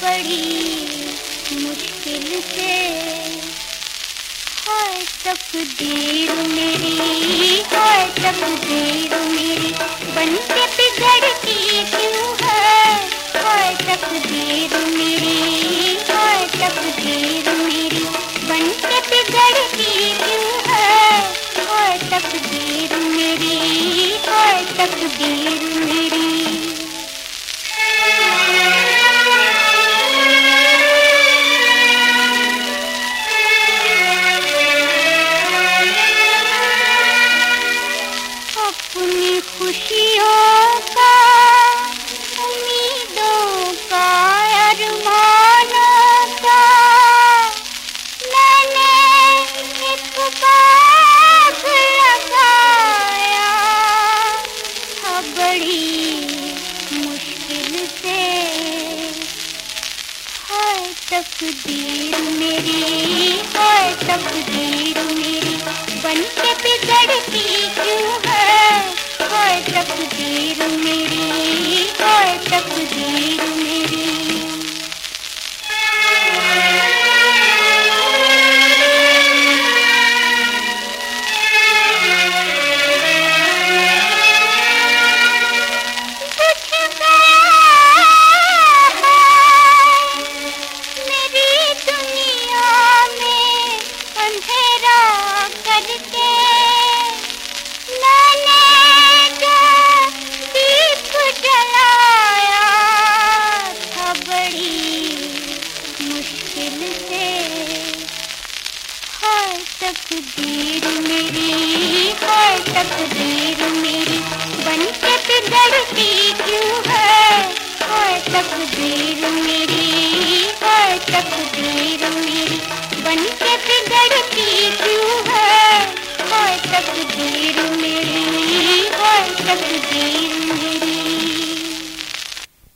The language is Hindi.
से। हाय तकदीर मेरी, हाय तकदीर मेरी बन के बिगड़ती क्यों है? हाय तकदीर मेरी, हाय तकदीर मेरी बन के बिगड़ती क्यों है? हाय तकदीर मेरी, हाय तकदीर तकदीर मेरी है तकदीर मेरी। बन के बिगड़ती क्यों है? है तकदीर मेरी है तकदीर तकदीर मेरी, है तकदीर मेरी। बन के बिगड़ती क्यों है? है तकदीर मेरी, है तकदीर मेरी। बन के बिगड़ती क्यों है? है तकदीर मेरी, है तकदीर